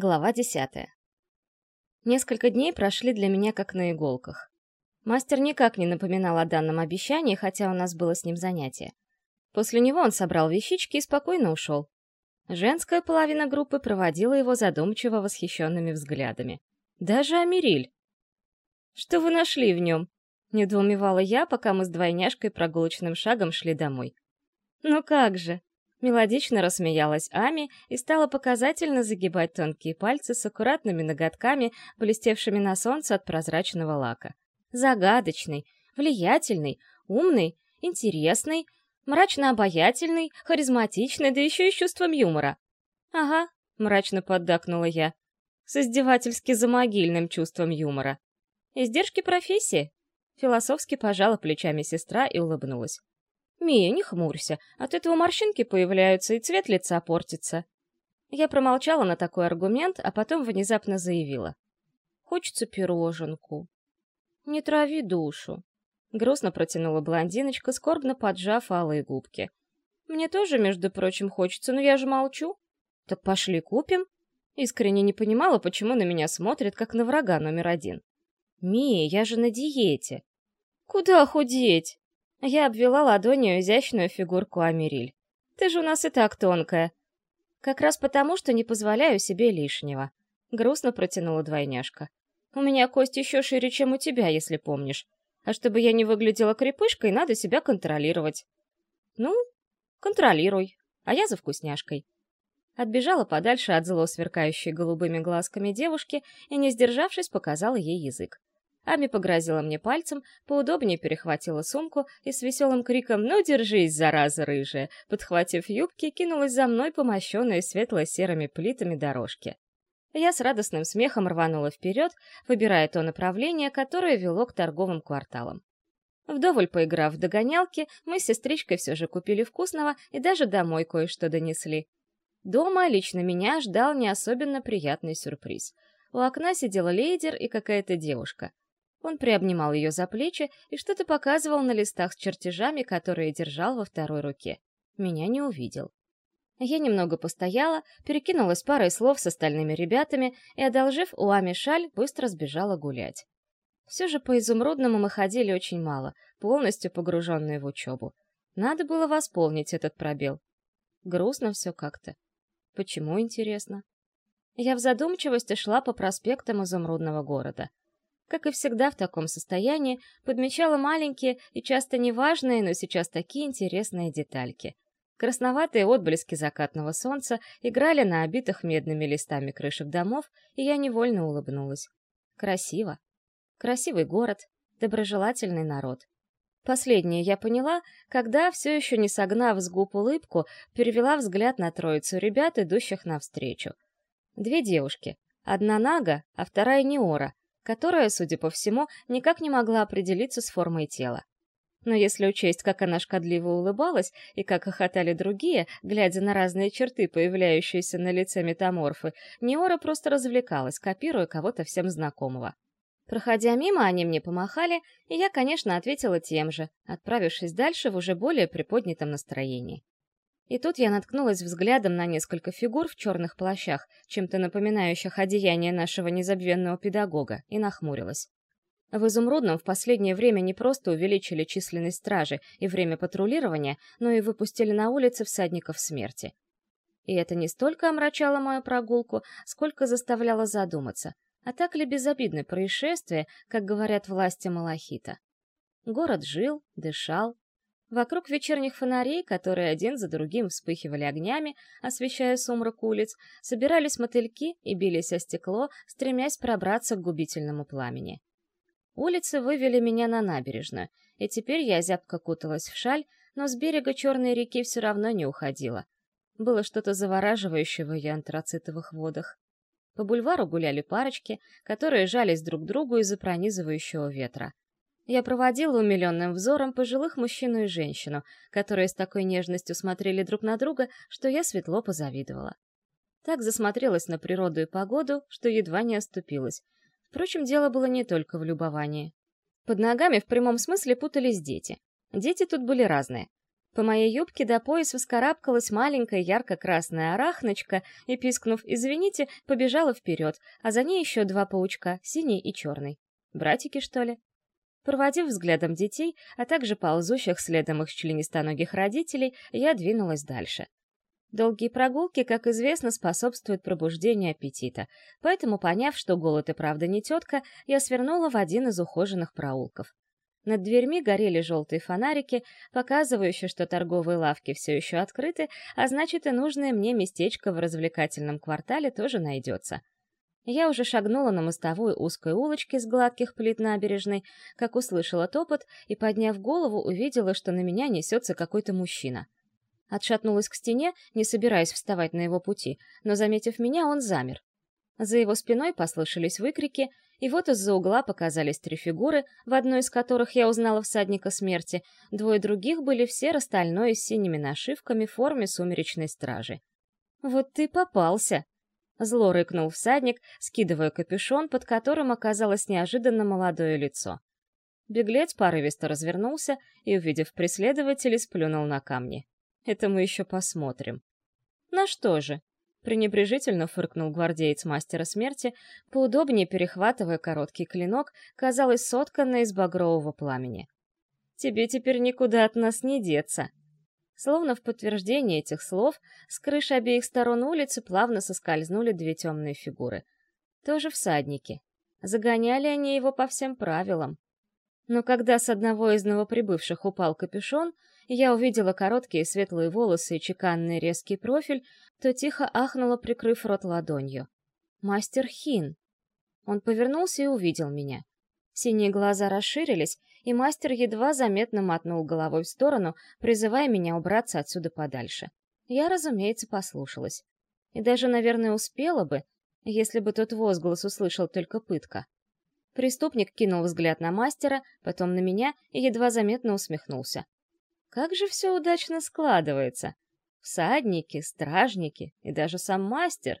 Глава десятая. Несколько дней прошли для меня как на иголках. Мастер никак не напоминал о данном обещании, хотя у нас было с ним занятие. После него он собрал вещички и спокойно ушел. Женская половина группы проводила его задумчиво восхищенными взглядами. Даже Амириль. «Что вы нашли в нем?» — недоумевала я, пока мы с двойняшкой прогулочным шагом шли домой. «Ну как же!» Мелодично рассмеялась Ами и стала показательно загибать тонкие пальцы с аккуратными ноготками, блестевшими на солнце от прозрачного лака. Загадочный, влиятельный, умный, интересный, мрачно-обаятельный, харизматичный, да еще и чувством юмора. «Ага», — мрачно поддакнула я, с издевательски замогильным чувством юмора. «Издержки профессии?» Философски пожала плечами сестра и улыбнулась. «Мия, не хмурься, от этого морщинки появляются, и цвет лица портится». Я промолчала на такой аргумент, а потом внезапно заявила. «Хочется пироженку». «Не трави душу», — грустно протянула блондиночка, скорбно поджав алые губки. «Мне тоже, между прочим, хочется, но я же молчу». «Так пошли купим». Искренне не понимала, почему на меня смотрят, как на врага номер один. «Мия, я же на диете». «Куда худеть?» Я обвела ладонью изящную фигурку Амириль. «Ты же у нас и так тонкая». «Как раз потому, что не позволяю себе лишнего», — грустно протянула двойняшка. «У меня кость еще шире, чем у тебя, если помнишь. А чтобы я не выглядела крепышкой, надо себя контролировать». «Ну, контролируй, а я за вкусняшкой». Отбежала подальше от зло сверкающей голубыми глазками девушки и, не сдержавшись, показала ей язык. Ами погрозила мне пальцем, поудобнее перехватила сумку и с веселым криком «Ну, держись, зараза рыжая!» подхватив юбки, кинулась за мной по мощенной светло-серыми плитами дорожки. Я с радостным смехом рванула вперед, выбирая то направление, которое вело к торговым кварталам. Вдоволь поиграв в догонялки, мы с сестричкой все же купили вкусного и даже домой кое-что донесли. Дома лично меня ждал не особенно приятный сюрприз. У окна сидела лейдер и какая-то девушка. Он приобнимал ее за плечи и что-то показывал на листах с чертежами, которые держал во второй руке. Меня не увидел. Я немного постояла, перекинулась парой слов с остальными ребятами и, одолжив у Ами шаль, быстро сбежала гулять. Все же по изумрудному мы ходили очень мало, полностью погруженные в учебу. Надо было восполнить этот пробел. Грустно все как-то. Почему, интересно? Я в задумчивости шла по проспектам изумрудного города — как и всегда в таком состоянии, подмечала маленькие и часто неважные, но сейчас такие интересные детальки. Красноватые отблески закатного солнца играли на обитых медными листами крышек домов, и я невольно улыбнулась. Красиво. Красивый город, доброжелательный народ. Последнее я поняла, когда, все еще не согнав с губ улыбку, перевела взгляд на троицу ребят, идущих навстречу. Две девушки. Одна Нага, а вторая Неора, которая, судя по всему, никак не могла определиться с формой тела. Но если учесть, как она шкодливо улыбалась и как хохотали другие, глядя на разные черты, появляющиеся на лице метаморфы, Неора просто развлекалась, копируя кого-то всем знакомого. Проходя мимо, они мне помахали, и я, конечно, ответила тем же, отправившись дальше в уже более приподнятом настроении. И тут я наткнулась взглядом на несколько фигур в черных плащах, чем-то напоминающих одеяние нашего незабвенного педагога, и нахмурилась. В Изумрудном в последнее время не просто увеличили численность стражи и время патрулирования, но и выпустили на улицы всадников смерти. И это не столько омрачало мою прогулку, сколько заставляло задуматься, а так ли безобидное происшествие, как говорят власти Малахита. Город жил, дышал, Вокруг вечерних фонарей, которые один за другим вспыхивали огнями, освещая сумрак улиц, собирались мотыльки и бились о стекло, стремясь пробраться к губительному пламени. Улицы вывели меня на набережную, и теперь я зябко куталась в шаль, но с берега Черной реки все равно не уходила. Было что-то завораживающее в ее антрацитовых водах. По бульвару гуляли парочки, которые жались друг к другу из-за пронизывающего ветра. Я проводила умиленным взором пожилых мужчину и женщину, которые с такой нежностью смотрели друг на друга, что я светло позавидовала. Так засмотрелась на природу и погоду, что едва не оступилась. Впрочем, дело было не только в любовании. Под ногами в прямом смысле путались дети. Дети тут были разные. По моей юбке до пояса вскарабкалась маленькая ярко-красная арахночка и, пискнув «извините», побежала вперед, а за ней еще два паучка, синий и черный. Братики, что ли? Проводив взглядом детей, а также ползущих следом их членистоногих родителей, я двинулась дальше. Долгие прогулки, как известно, способствуют пробуждению аппетита, поэтому, поняв, что голод и правда не тетка, я свернула в один из ухоженных проулков. Над дверьми горели желтые фонарики, показывающие, что торговые лавки все еще открыты, а значит и нужное мне местечко в развлекательном квартале тоже найдется. Я уже шагнула на мостовую узкой улочки с гладких плит набережной, как услышала топот и, подняв голову, увидела, что на меня несется какой-то мужчина. Отшатнулась к стене, не собираясь вставать на его пути, но, заметив меня, он замер. За его спиной послышались выкрики, и вот из-за угла показались три фигуры, в одной из которых я узнала всадника смерти, двое других были все растальной с синими нашивками в форме сумеречной стражи. «Вот ты попался!» Зло рыкнул всадник, скидывая капюшон, под которым оказалось неожиданно молодое лицо. Беглец порывисто развернулся и, увидев преследователей, сплюнул на камни. «Это мы еще посмотрим». «На что же?» — пренебрежительно фыркнул гвардеец мастера смерти, поудобнее перехватывая короткий клинок, казалось, сотканный из багрового пламени. «Тебе теперь никуда от нас не деться!» Словно в подтверждение этих слов, с крыши обеих сторон улицы плавно соскользнули две темные фигуры. Тоже всадники. Загоняли они его по всем правилам. Но когда с одного из новоприбывших упал капюшон, я увидела короткие светлые волосы и чеканный резкий профиль, то тихо ахнула, прикрыв рот ладонью. «Мастер Хин!» Он повернулся и увидел меня. Синие глаза расширились, и мастер едва заметно мотнул головой в сторону, призывая меня убраться отсюда подальше. Я, разумеется, послушалась. И даже, наверное, успела бы, если бы тот возглас услышал только пытка. Преступник кинул взгляд на мастера, потом на меня и едва заметно усмехнулся. Как же все удачно складывается. Всадники, стражники и даже сам мастер.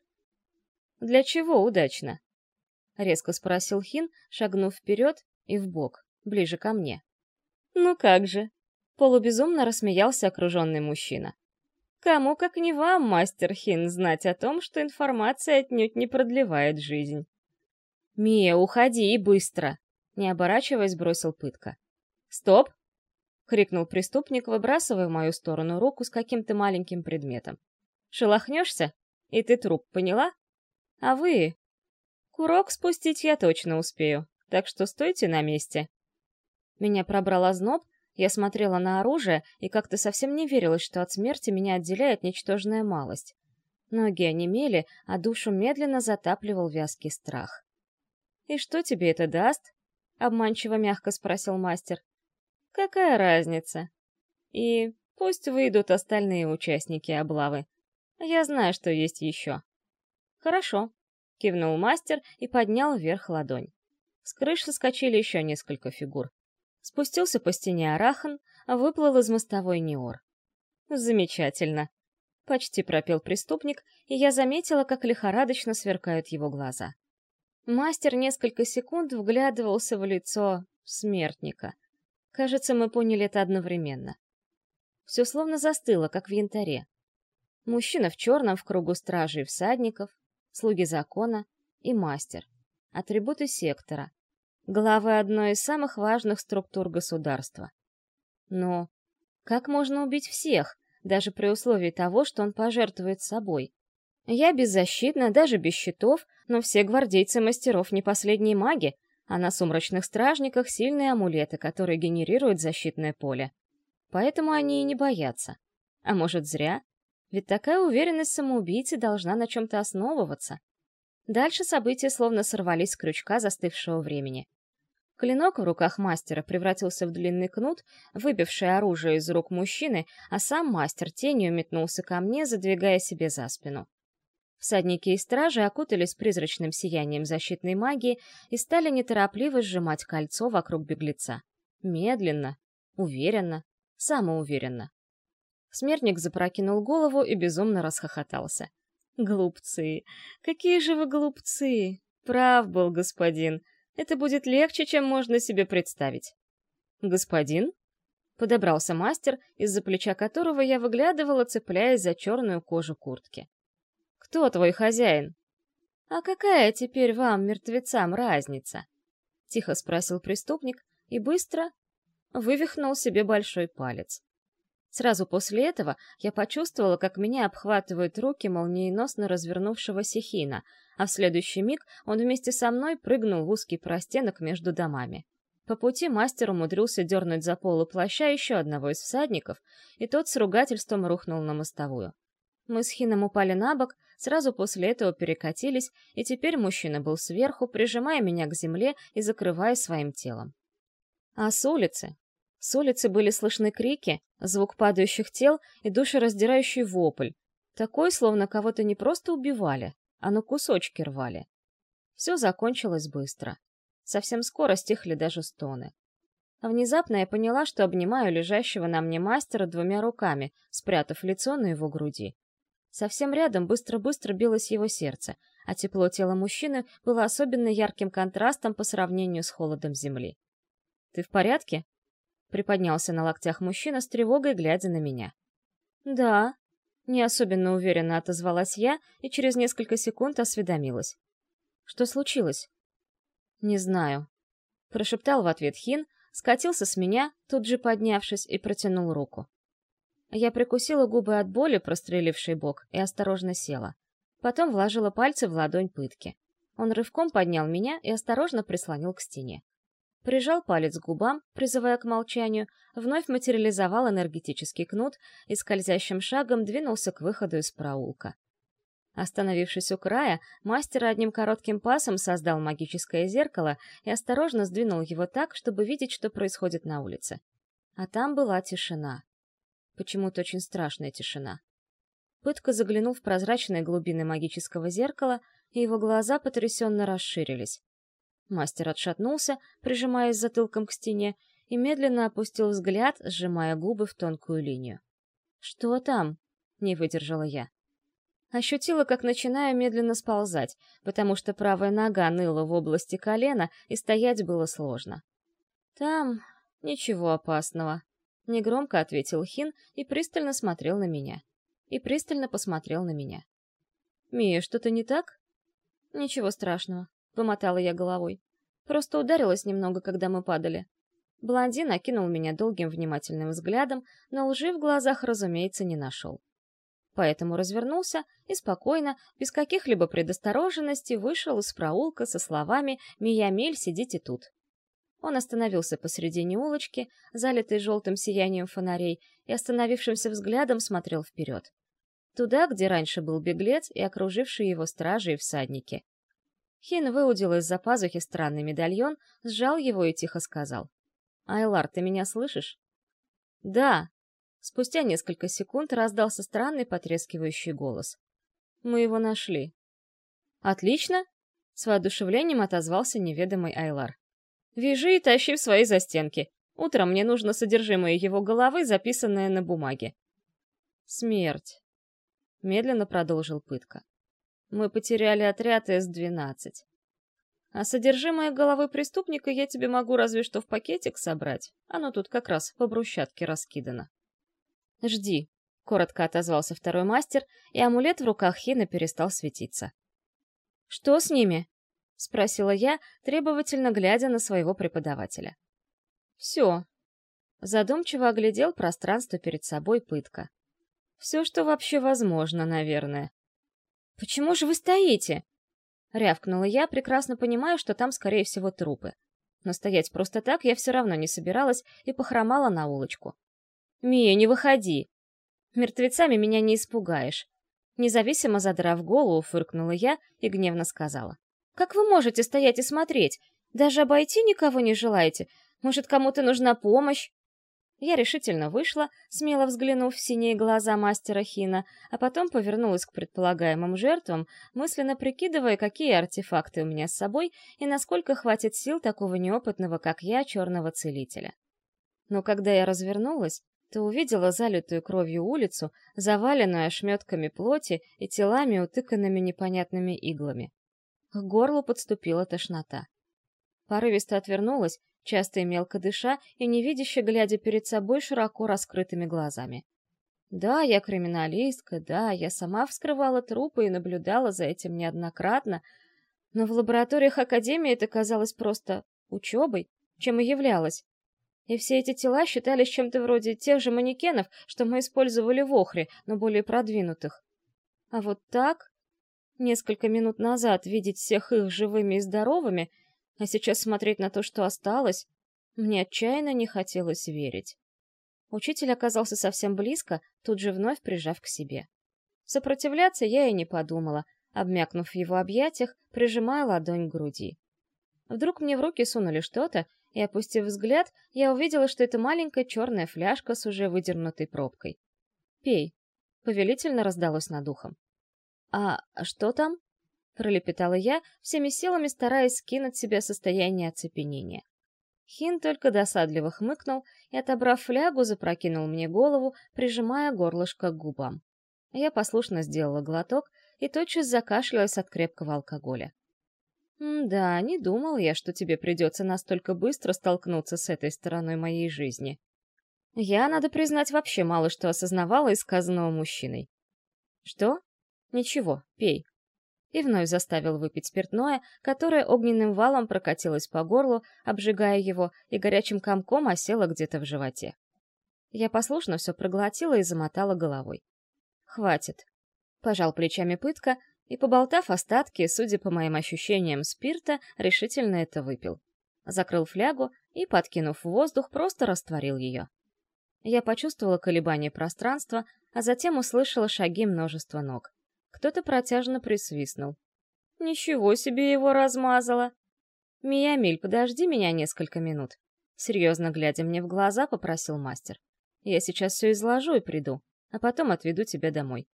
Для чего удачно? — резко спросил Хин, шагнув вперед и вбок, ближе ко мне. «Ну как же!» — полубезумно рассмеялся окруженный мужчина. «Кому, как не вам, мастер Хин, знать о том, что информация отнюдь не продлевает жизнь?» «Мия, уходи и быстро!» — не оборачиваясь, бросил пытка. «Стоп!» — крикнул преступник, выбрасывая в мою сторону руку с каким-то маленьким предметом. «Шелохнешься? И ты труп, поняла? А вы, Курок спустить я точно успею, так что стойте на месте. Меня пробрал озноб, я смотрела на оружие и как-то совсем не верилось, что от смерти меня отделяет ничтожная малость. Ноги онемели, а душу медленно затапливал вязкий страх. «И что тебе это даст?» — обманчиво мягко спросил мастер. «Какая разница? И пусть выйдут остальные участники облавы. Я знаю, что есть еще». «Хорошо», — кивнул мастер и поднял вверх ладонь. С крыш соскочили еще несколько фигур. Спустился по стене Арахан, а выплыл из мостовой Неор. «Замечательно!» — почти пропел преступник, и я заметила, как лихорадочно сверкают его глаза. Мастер несколько секунд вглядывался в лицо смертника. Кажется, мы поняли это одновременно. Все словно застыло, как в янтаре. Мужчина в черном в кругу стражей и всадников, слуги закона и мастер, атрибуты сектора, главы одной из самых важных структур государства. Но как можно убить всех, даже при условии того, что он пожертвует собой? Я беззащитна, даже без щитов, но все гвардейцы мастеров не последние маги, а на сумрачных стражниках сильные амулеты, которые генерируют защитное поле. Поэтому они и не боятся. А может, зря? Ведь такая уверенность самоубийцы должна на чем-то основываться. Дальше события словно сорвались с крючка застывшего времени. Клинок в руках мастера превратился в длинный кнут, выбивший оружие из рук мужчины, а сам мастер тенью метнулся ко мне, задвигая себе за спину. Всадники и стражи окутались призрачным сиянием защитной магии и стали неторопливо сжимать кольцо вокруг беглеца. Медленно, уверенно, самоуверенно. Смертник запрокинул голову и безумно расхохотался. «Глупцы! Какие же вы глупцы! Прав был господин. Это будет легче, чем можно себе представить». «Господин?» Подобрался мастер, из-за плеча которого я выглядывала, цепляясь за черную кожу куртки. «Кто твой хозяин?» «А какая теперь вам, мертвецам, разница?» — тихо спросил преступник и быстро вывихнул себе большой палец. Сразу после этого я почувствовала, как меня обхватывают руки молниеносно развернувшегося хина, а в следующий миг он вместе со мной прыгнул в узкий простенок между домами. По пути мастер умудрился дернуть за полу плаща еще одного из всадников, и тот с ругательством рухнул на мостовую. Мы с Хином упали на бок, сразу после этого перекатились, и теперь мужчина был сверху, прижимая меня к земле и закрывая своим телом. А с улицы? С улицы были слышны крики, звук падающих тел и душераздирающий вопль. Такой, словно кого-то не просто убивали, а на кусочки рвали. Все закончилось быстро. Совсем скоро стихли даже стоны. Внезапно я поняла, что обнимаю лежащего на мне мастера двумя руками, спрятав лицо на его груди. Совсем рядом быстро-быстро билось его сердце, а тепло тела мужчины было особенно ярким контрастом по сравнению с холодом земли. «Ты в порядке?» — приподнялся на локтях мужчина с тревогой, глядя на меня. «Да», — не особенно уверенно отозвалась я и через несколько секунд осведомилась. «Что случилось?» «Не знаю», — прошептал в ответ Хин, скатился с меня, тут же поднявшись, и протянул руку. Я прикусила губы от боли, прострелившей бок, и осторожно села. Потом вложила пальцы в ладонь пытки. Он рывком поднял меня и осторожно прислонил к стене. Прижал палец к губам, призывая к молчанию, вновь материализовал энергетический кнут и скользящим шагом двинулся к выходу из проулка. Остановившись у края, мастер одним коротким пасом создал магическое зеркало и осторожно сдвинул его так, чтобы видеть, что происходит на улице. А там была тишина. Почему-то очень страшная тишина. Пытка заглянул в прозрачные глубины магического зеркала, и его глаза потрясенно расширились. Мастер отшатнулся, прижимаясь затылком к стене, и медленно опустил взгляд, сжимая губы в тонкую линию. «Что там?» — не выдержала я. Ощутила, как начинаю медленно сползать, потому что правая нога ныла в области колена, и стоять было сложно. «Там ничего опасного», Негромко ответил Хин и пристально смотрел на меня. И пристально посмотрел на меня. «Мия, что-то не так?» «Ничего страшного», — помотала я головой. «Просто ударилась немного, когда мы падали». Блондин окинул меня долгим внимательным взглядом, но лжи в глазах, разумеется, не нашел. Поэтому развернулся и спокойно, без каких-либо предосторожностей, вышел из проулка со словами «Мия Миль, сидите тут». Он остановился посредине улочки, залитой желтым сиянием фонарей, и остановившимся взглядом смотрел вперед. Туда, где раньше был беглец и окружившие его стражи и всадники. Хин выудил из-за пазухи странный медальон, сжал его и тихо сказал. «Айлар, ты меня слышишь?» «Да». Спустя несколько секунд раздался странный потрескивающий голос. «Мы его нашли». «Отлично!» — с воодушевлением отозвался неведомый Айлар. Вяжи и тащи в свои застенки. Утром мне нужно содержимое его головы, записанное на бумаге. Смерть. Медленно продолжил пытка. Мы потеряли отряд С-12. А содержимое головы преступника я тебе могу разве что в пакетик собрать. Оно тут как раз по брусчатке раскидано. Жди, коротко отозвался второй мастер, и амулет в руках Хина перестал светиться. Что с ними? — спросила я, требовательно глядя на своего преподавателя. «Все». Задумчиво оглядел пространство перед собой пытка. «Все, что вообще возможно, наверное». «Почему же вы стоите?» Рявкнула я, прекрасно понимая, что там, скорее всего, трупы. Но стоять просто так я все равно не собиралась и похромала на улочку. «Мия, не выходи! Мертвецами меня не испугаешь!» Независимо задрав голову, фыркнула я и гневно сказала. Как вы можете стоять и смотреть? Даже обойти никого не желаете? Может, кому-то нужна помощь?» Я решительно вышла, смело взглянув в синие глаза мастера Хина, а потом повернулась к предполагаемым жертвам, мысленно прикидывая, какие артефакты у меня с собой и насколько хватит сил такого неопытного, как я, черного целителя. Но когда я развернулась, то увидела залитую кровью улицу, заваленную ошметками плоти и телами, утыканными непонятными иглами. К горлу подступила тошнота. Порывисто отвернулась часто и мелко дыша и невидяще глядя перед собой широко раскрытыми глазами. Да, я криминалистка, да, я сама вскрывала трупы и наблюдала за этим неоднократно, но в лабораториях Академии это казалось просто учебой, чем и являлось. И все эти тела считались чем-то вроде тех же манекенов, что мы использовали в Охре, но более продвинутых. А вот так, несколько минут назад видеть всех их живыми и здоровыми, а сейчас смотреть на то, что осталось, мне отчаянно не хотелось верить. Учитель оказался совсем близко, тут же вновь прижав к себе. Сопротивляться я и не подумала, обмякнув в его объятиях, прижимая ладонь к груди. Вдруг мне в руки сунули что-то, и, опустив взгляд, я увидела, что это маленькая черная фляжка с уже выдернутой пробкой. «Пей», — повелительно раздалось над ухом. «А что там?» — пролепетала я, всеми силами стараясь скинуть себе состояние оцепенения. Хин только досадливо хмыкнул и, отобрав флягу, запрокинул мне голову, прижимая горлышко к губам. Я послушно сделала глоток и тотчас закашлялась от крепкого алкоголя. «Да, не думал я, что тебе придется настолько быстро столкнуться с этой стороной моей жизни. Я, надо признать, вообще мало что осознавала из сказанного мужчиной. Что? Ничего, пей и вновь заставил выпить спиртное, которое огненным валом прокатилось по горлу, обжигая его, и горячим комком осело где-то в животе. Я послушно все проглотила и замотала головой. «Хватит», — пожал плечами пытка, и, поболтав остатки, судя по моим ощущениям спирта, решительно это выпил. Закрыл флягу и, подкинув в воздух, просто растворил ее. Я почувствовала колебание пространства, а затем услышала шаги множества ног. Кто-то протяжно присвистнул. «Ничего себе его размазала!» «Миямиль, подожди меня несколько минут», — серьезно глядя мне в глаза, попросил мастер. «Я сейчас все изложу и приду, а потом отведу тебя домой».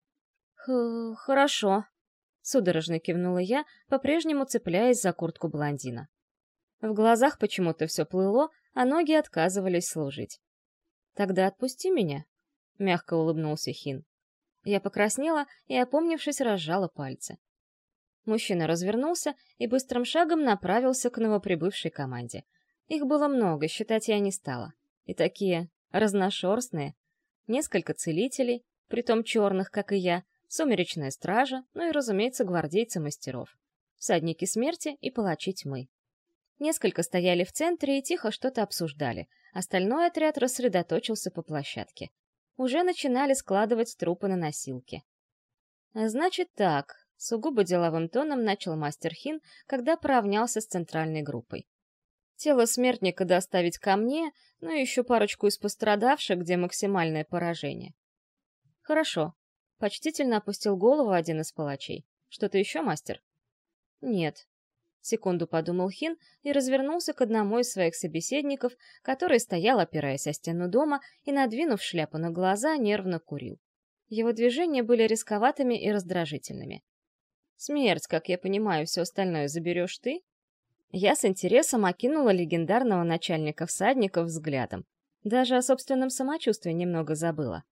Х «Хорошо», — судорожно кивнула я, по-прежнему цепляясь за куртку блондина. В глазах почему-то все плыло, а ноги отказывались служить. «Тогда отпусти меня», — мягко улыбнулся Хин. Я покраснела и, опомнившись, разжала пальцы. Мужчина развернулся и быстрым шагом направился к новоприбывшей команде. Их было много, считать я не стала. И такие разношерстные. Несколько целителей, притом черных, как и я, сумеречная стража, ну и, разумеется, гвардейцы мастеров. Всадники смерти и палачи тьмы. Несколько стояли в центре и тихо что-то обсуждали. Остальной отряд рассредоточился по площадке уже начинали складывать трупы на носилки. «Значит так», — сугубо деловым тоном начал мастер Хин, когда поравнялся с центральной группой. «Тело смертника доставить ко мне, ну и еще парочку из пострадавших, где максимальное поражение». «Хорошо», — почтительно опустил голову один из палачей. «Что-то еще, мастер?» «Нет», Секунду подумал Хин и развернулся к одному из своих собеседников, который стоял, опираясь о стену дома и, надвинув шляпу на глаза, нервно курил. Его движения были рисковатыми и раздражительными. «Смерть, как я понимаю, все остальное заберешь ты?» Я с интересом окинула легендарного начальника всадников взглядом. Даже о собственном самочувствии немного забыла.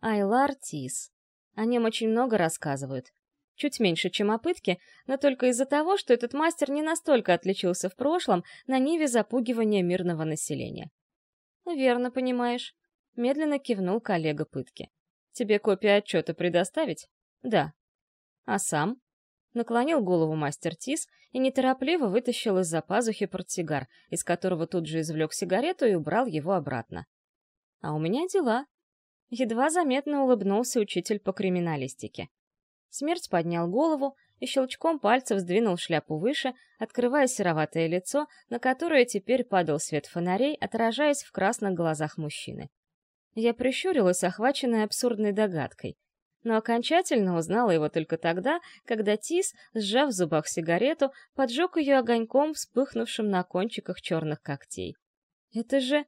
Айлар Тис. О нем очень много рассказывают. Чуть меньше, чем о пытке, но только из-за того, что этот мастер не настолько отличился в прошлом на ниве запугивания мирного населения. «Верно понимаешь», — медленно кивнул коллега пытки. «Тебе копию отчета предоставить?» «Да». «А сам?» Наклонил голову мастер Тис и неторопливо вытащил из-за пазухи портсигар, из которого тут же извлек сигарету и убрал его обратно. «А у меня дела». Едва заметно улыбнулся учитель по криминалистике. Смерть поднял голову и щелчком пальцев сдвинул шляпу выше, открывая сероватое лицо, на которое теперь падал свет фонарей, отражаясь в красных глазах мужчины. Я прищурилась, охваченная абсурдной догадкой, но окончательно узнала его только тогда, когда Тис, сжав в зубах сигарету, поджег ее огоньком, вспыхнувшим на кончиках черных когтей. «Это же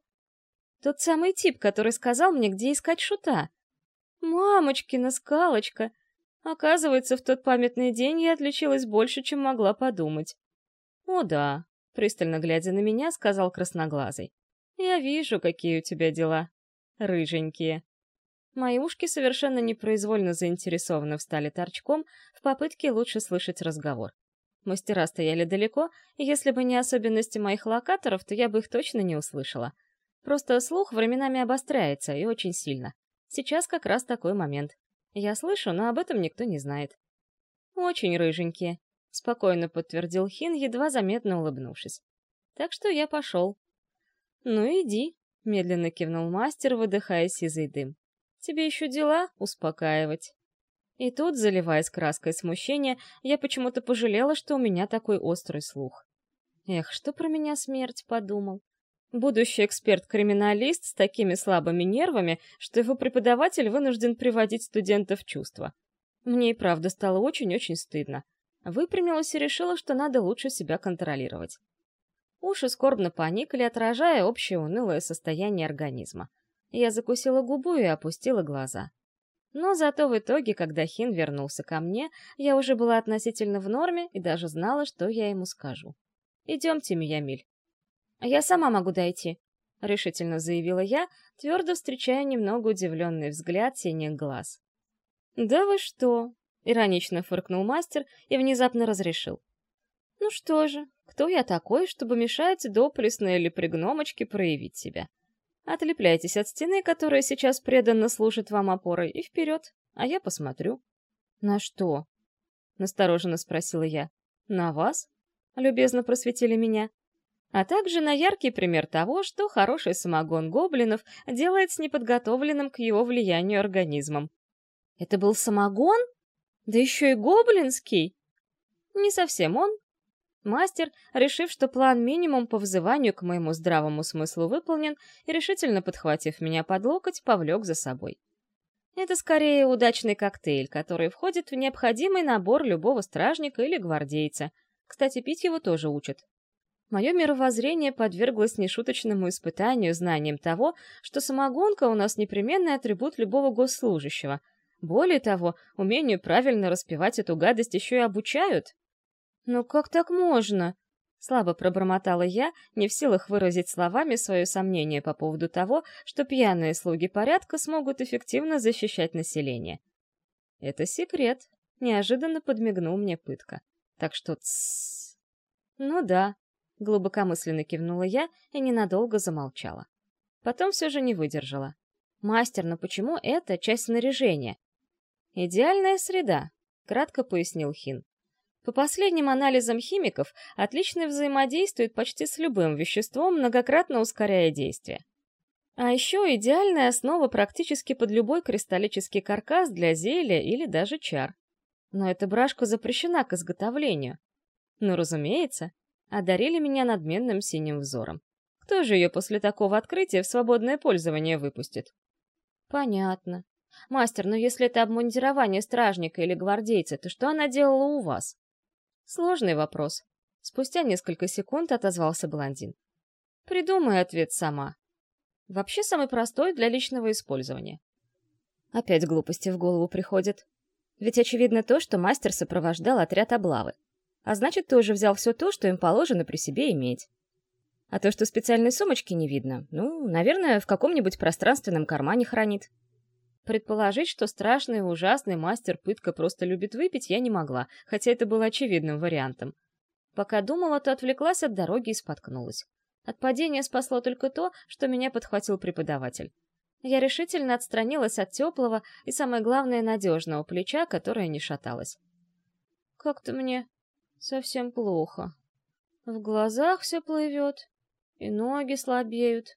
тот самый тип, который сказал мне, где искать шута!» «Мамочкина скалочка!» Оказывается, в тот памятный день я отличилась больше, чем могла подумать. «О да», — пристально глядя на меня, сказал красноглазый. «Я вижу, какие у тебя дела. Рыженькие». Мои ушки совершенно непроизвольно заинтересованно встали торчком в попытке лучше слышать разговор. Мастера стояли далеко, и если бы не особенности моих локаторов, то я бы их точно не услышала. Просто слух временами обостряется, и очень сильно. Сейчас как раз такой момент. Я слышу, но об этом никто не знает. «Очень рыженькие», — спокойно подтвердил Хин, едва заметно улыбнувшись. «Так что я пошел». «Ну иди», — медленно кивнул мастер, выдыхая сизый дым. «Тебе еще дела успокаивать». И тут, заливаясь краской смущения, я почему-то пожалела, что у меня такой острый слух. Эх, что про меня смерть подумал. Будущий эксперт-криминалист с такими слабыми нервами, что его преподаватель вынужден приводить студентов в чувство. Мне и правда стало очень-очень стыдно. Выпрямилась и решила, что надо лучше себя контролировать. Уши скорбно поникли, отражая общее унылое состояние организма. Я закусила губу и опустила глаза. Но зато в итоге, когда Хин вернулся ко мне, я уже была относительно в норме и даже знала, что я ему скажу. «Идемте, Миямиль». «Я сама могу дойти», — решительно заявила я, твердо встречая немного удивленный взгляд синих глаз. «Да вы что?» — иронично фыркнул мастер и внезапно разрешил. «Ну что же, кто я такой, чтобы мешать доплесной или пригномочке проявить себя? Отлепляйтесь от стены, которая сейчас преданно служит вам опорой, и вперед, а я посмотрю». «На что?» — настороженно спросила я. «На вас?» — любезно просветили меня. А также на яркий пример того, что хороший самогон гоблинов делает с неподготовленным к его влиянию организмом. Это был самогон? Да еще и гоблинский? Не совсем он. Мастер, решив, что план минимум по взыванию к моему здравому смыслу выполнен, и решительно подхватив меня под локоть, повлек за собой. Это скорее удачный коктейль, который входит в необходимый набор любого стражника или гвардейца. Кстати, пить его тоже учат. Мое мировоззрение подверглось нешуточному испытанию знанием того, что самогонка у нас непременный атрибут любого госслужащего — более того, умению правильно распевать эту гадость еще и обучают. «Ну как так можно?» Слабо пробормотала я, не в силах выразить словами свое сомнение по поводу того, что пьяные слуги порядка смогут эффективно защищать население. «Это секрет», — неожиданно подмигнул мне пытка. «Так что тссс». «Ну да», — глубокомысленно кивнула я и ненадолго замолчала. Потом все же не выдержала. «Мастер, но почему это часть снаряжения? «Идеальная среда», — кратко пояснил Хин. По последним анализам химиков, отлично взаимодействует почти с любым веществом, многократно ускоряя действие. А еще идеальная основа практически под любой кристаллический каркас для зелья или даже чар. Но эта брашка запрещена к изготовлению. Ну, разумеется, одарили меня надменным синим взором. Кто же ее после такого открытия в свободное пользование выпустит? Понятно. «Мастер, но если это обмундирование стражника или гвардейца, то что она делала у вас?» Сложный вопрос. Спустя несколько секунд отозвался блондин. «Придумай ответ сама. Вообще самый простой для личного использования». Опять глупости в голову приходят. Ведь очевидно то, что мастер сопровождал отряд облавы. А значит, тоже взял все то, что им положено при себе иметь. А то, что специальной сумочки не видно, ну, наверное, в каком-нибудь пространственном кармане хранит. Предположить, что страшный и ужасный мастер пытка просто любит выпить, я не могла, хотя это было очевидным вариантом. Пока думала, то отвлеклась от дороги и споткнулась. От падения спасло только то, что меня подхватил преподаватель. Я решительно отстранилась от теплого и, самое главное, надежного плеча, которое не шаталось. «Как-то мне совсем плохо. В глазах все плывет, и ноги слабеют.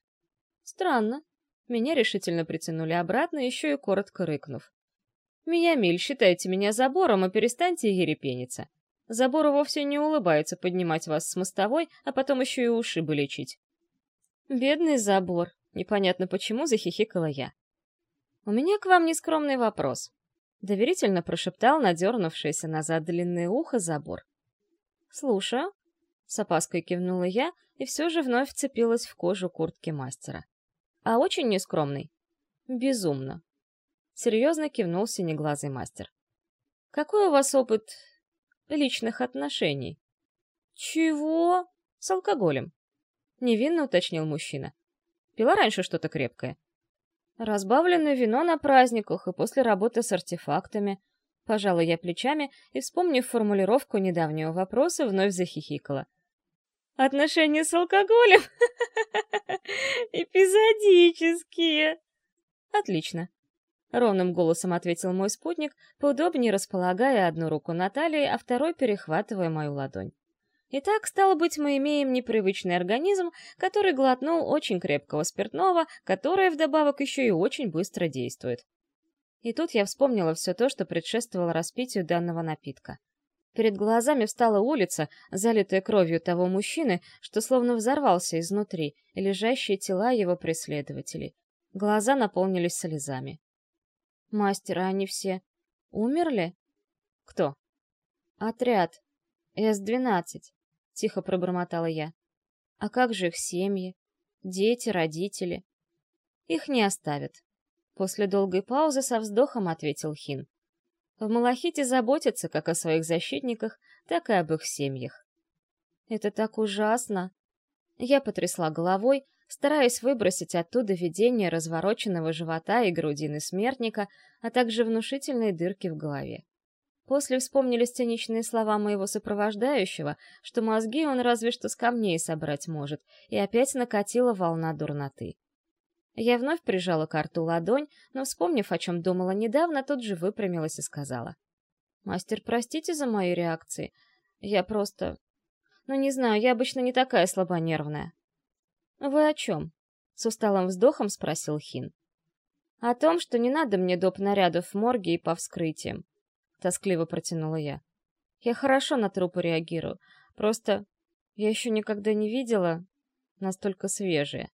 Странно, меня решительно притянули обратно, еще и коротко рыкнув. «Миямиль, считайте меня забором и перестаньте ерепениться. Забору вовсе не улыбается поднимать вас с мостовой, а потом еще и ушибы лечить». «Бедный забор», — непонятно почему захихикала я. «У меня к вам нескромный вопрос», — доверительно прошептал надернувшееся назад длинное ухо забор. «Слушаю», — с опаской кивнула я и все же вновь вцепилась в кожу куртки мастера. А очень нескромный? Безумно. Серьезно кивнул синеглазый мастер. Какой у вас опыт личных отношений? Чего? С алкоголем. Невинно уточнил мужчина. Пила раньше что-то крепкое. Разбавленное вино на праздниках и после работы с артефактами. Пожала я плечами и, вспомнив формулировку недавнего вопроса, вновь захихикала. Отношения с алкоголем? Эпизодические. Отлично. Ровным голосом ответил мой спутник, поудобнее располагая одну руку на талии, а второй перехватывая мою ладонь. Итак, стало быть, мы имеем непривычный организм, который глотнул очень крепкого спиртного, которое вдобавок еще и очень быстро действует. И тут я вспомнила все то, что предшествовало распитию данного напитка. Перед глазами встала улица, залитая кровью того мужчины, что словно взорвался изнутри, и лежащие тела его преследователей. Глаза наполнились слезами. «Мастер, а они все умерли?» «Кто?» «Отряд. С-12. — тихо пробормотала я. «А как же их семьи? Дети, родители?» «Их не оставят», — после долгой паузы со вздохом ответил Хин. «В Малахите заботятся как о своих защитниках, так и об их семьях». «Это так ужасно!» Я потрясла головой, стараясь выбросить оттуда видение развороченного живота и грудины смертника, а также внушительные дырки в голове. После вспомнились циничные слова моего сопровождающего, что мозги он разве что с камней собрать может, и опять накатила волна дурноты. Я вновь прижала карту ладонь, но, вспомнив, о чем думала недавно, тут же выпрямилась и сказала. «Мастер, простите за мои реакции. Я просто... Ну, не знаю, я обычно не такая слабонервная». «Вы о чем?» — с усталым вздохом спросил Хин. «О том, что не надо мне доп. нарядов в морге и по вскрытиям. Тоскливо протянула я. Я хорошо на трупы реагирую. Просто я еще никогда не видела настолько свежие.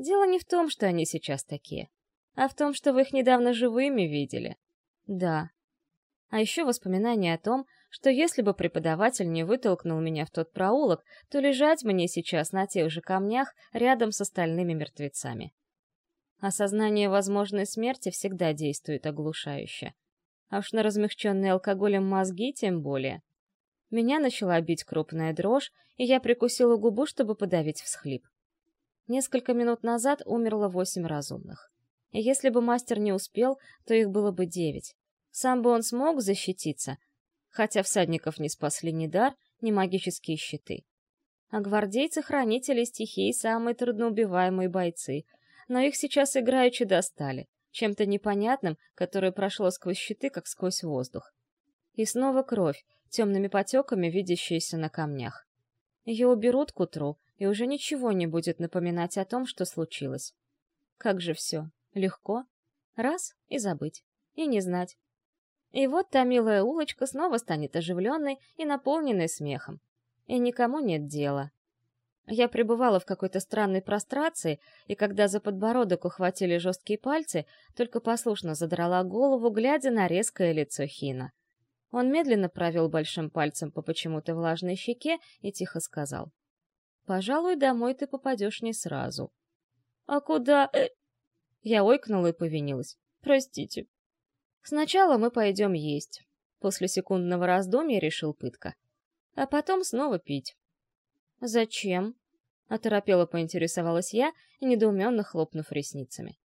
Дело не в том, что они сейчас такие, а в том, что вы их недавно живыми видели. Да. А еще воспоминание о том, что если бы преподаватель не вытолкнул меня в тот проулок, то лежать мне сейчас на тех же камнях рядом с остальными мертвецами. Осознание возможной смерти всегда действует оглушающе а уж на размягченные алкоголем мозги тем более. Меня начала бить крупная дрожь, и я прикусила губу, чтобы подавить всхлип. Несколько минут назад умерло восемь разумных. И если бы мастер не успел, то их было бы девять. Сам бы он смог защититься, хотя всадников не спасли ни дар, ни магические щиты. А гвардейцы-хранители стихий — самые трудноубиваемые бойцы, но их сейчас играючи достали — чем-то непонятным, которое прошло сквозь щиты, как сквозь воздух. И снова кровь, темными потеками, видящаяся на камнях. Ее уберут к утру, и уже ничего не будет напоминать о том, что случилось. Как же все. Легко. Раз — и забыть. И не знать. И вот та милая улочка снова станет оживленной и наполненной смехом. И никому нет дела. Я пребывала в какой-то странной прострации, и когда за подбородок ухватили жесткие пальцы, только послушно задрала голову, глядя на резкое лицо Хина. Он медленно провел большим пальцем по почему-то влажной щеке и тихо сказал. «Пожалуй, домой ты попадешь не сразу». «А куда?» э, Я ойкнула и повинилась. «Простите». «Сначала мы пойдем есть». После секундного раздумья решил пытка. «А потом снова пить». «Зачем?» Оторопело поинтересовалась я, недоуменно хлопнув ресницами.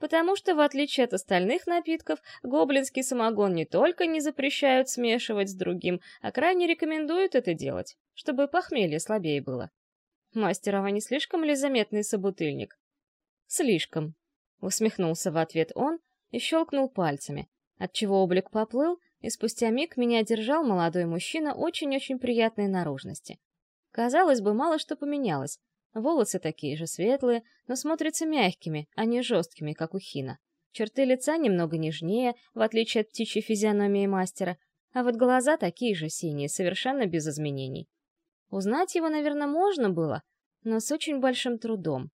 Потому что, в отличие от остальных напитков, гоблинский самогон не только не запрещают смешивать с другим, а крайне рекомендуют это делать, чтобы похмелье слабее было. Мастерова не слишком ли заметный собутыльник? Слишком. Усмехнулся в ответ он и щелкнул пальцами, отчего облик поплыл, и спустя миг меня держал молодой мужчина очень-очень приятной наружности. Казалось бы, мало что поменялось. Волосы такие же светлые, но смотрятся мягкими, а не жесткими, как у Хина. Черты лица немного нежнее, в отличие от птичьей физиономии мастера, а вот глаза такие же синие, совершенно без изменений. Узнать его, наверное, можно было, но с очень большим трудом.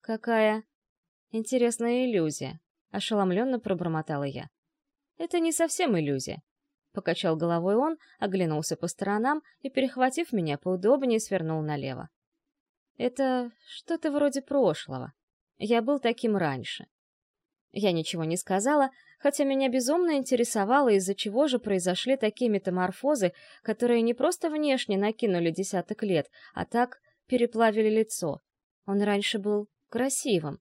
Какая интересная иллюзия, ошеломленно пробормотала я. Это не совсем иллюзия. Покачал головой он, оглянулся по сторонам и, перехватив меня поудобнее, свернул налево. Это что-то вроде прошлого. Я был таким раньше. Я ничего не сказала, хотя меня безумно интересовало, из-за чего же произошли такие метаморфозы, которые не просто внешне накинули десяток лет, а так переплавили лицо. Он раньше был красивым.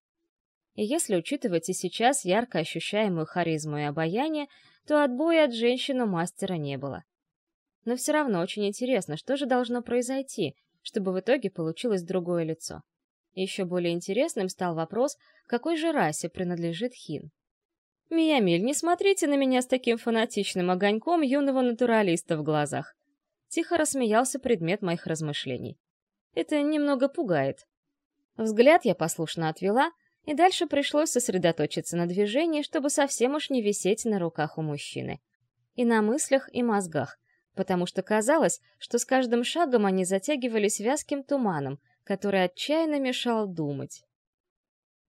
И если учитывать и сейчас ярко ощущаемую харизму и обаяние, то отбоя от женщины мастера не было. Но все равно очень интересно, что же должно произойти, чтобы в итоге получилось другое лицо. Еще более интересным стал вопрос, какой же расе принадлежит Хин. «Миямиль, не смотрите на меня с таким фанатичным огоньком юного натуралиста в глазах!» Тихо рассмеялся предмет моих размышлений. «Это немного пугает». Взгляд я послушно отвела, и дальше пришлось сосредоточиться на движении, чтобы совсем уж не висеть на руках у мужчины. И на мыслях, и мозгах, потому что казалось, что с каждым шагом они затягивались вязким туманом, который отчаянно мешал думать.